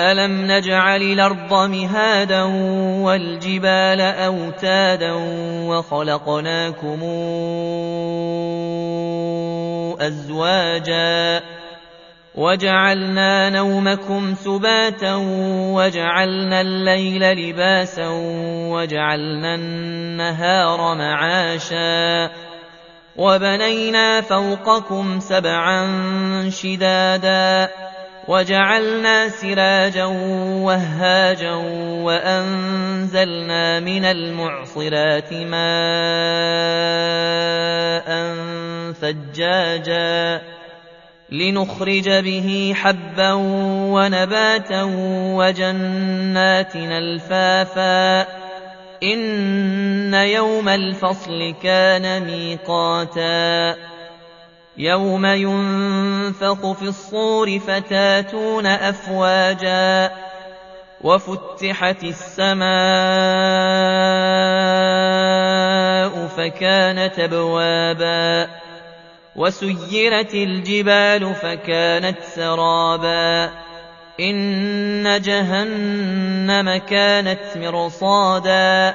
ألم نجعل الأرض مهادا والجبال أوتادا وخلقناكم أزواجا وجعلنا نومكم سباتا وجعلنا الليل لباسا وجعلنا النهار معاشا وبنينا فوقكم سبعا شدادا وجعلنا سراجا وهاجا وأنزلنا من المعصرات ماء ثجاجا لنخرج به حبا ونباتا وجنات الفافا إن يوم الفصل كان ميقاتا يوم ينفخ في الصور فتاتون أفواجا وفتحت السماء فكانت أبوابا وسيرت الجبال فكانت سرابا إن جهنم كانت مرصادا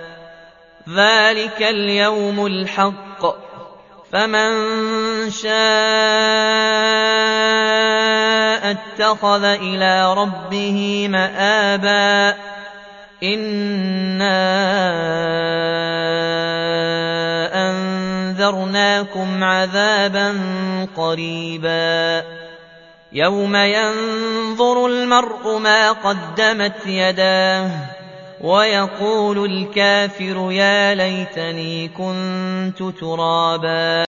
ذلك اليوم الحق فمن شاء اتخذ إلى ربه مآبا إنا أنذرناكم عذابا قريبا يوم ينظر المرء ما قدمت يداه ويقول الكافر يا ليتني كنت ترابا